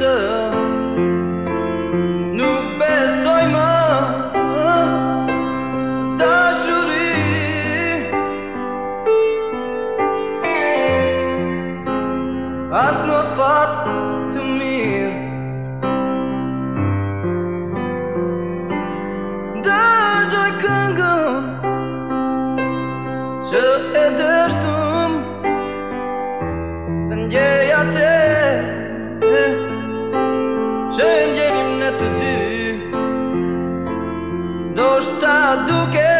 të Nuk besoj më Dashuri As në fat të mirë Dëgjoj këngën Që e dështëm Të do que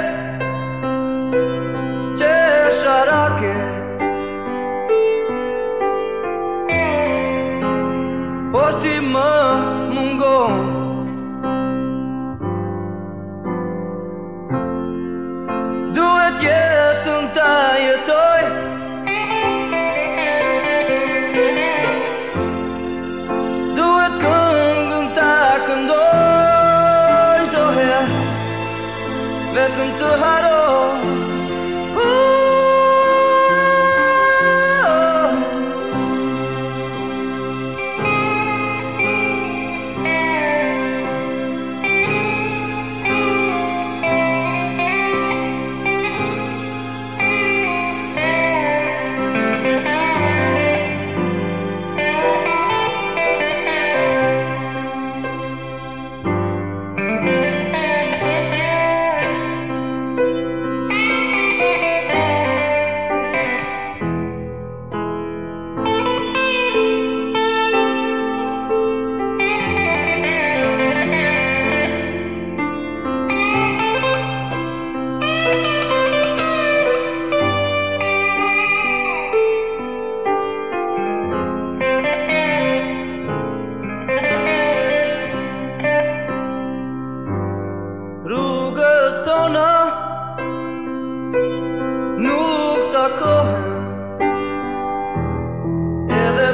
Welcome to Huddle.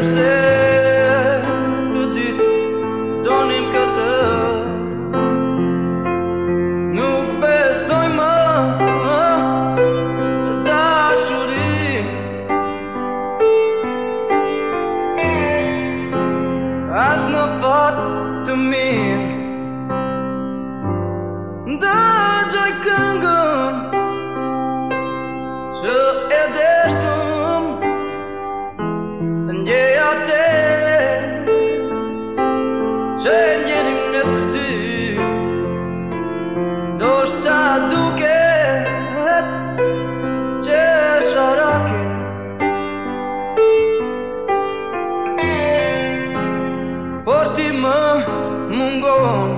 Në që të di, të do Nuk besoj më, më, të dashurim As në fatë të mirë Ndërgjaj këngëm, që edheshtë alone oh.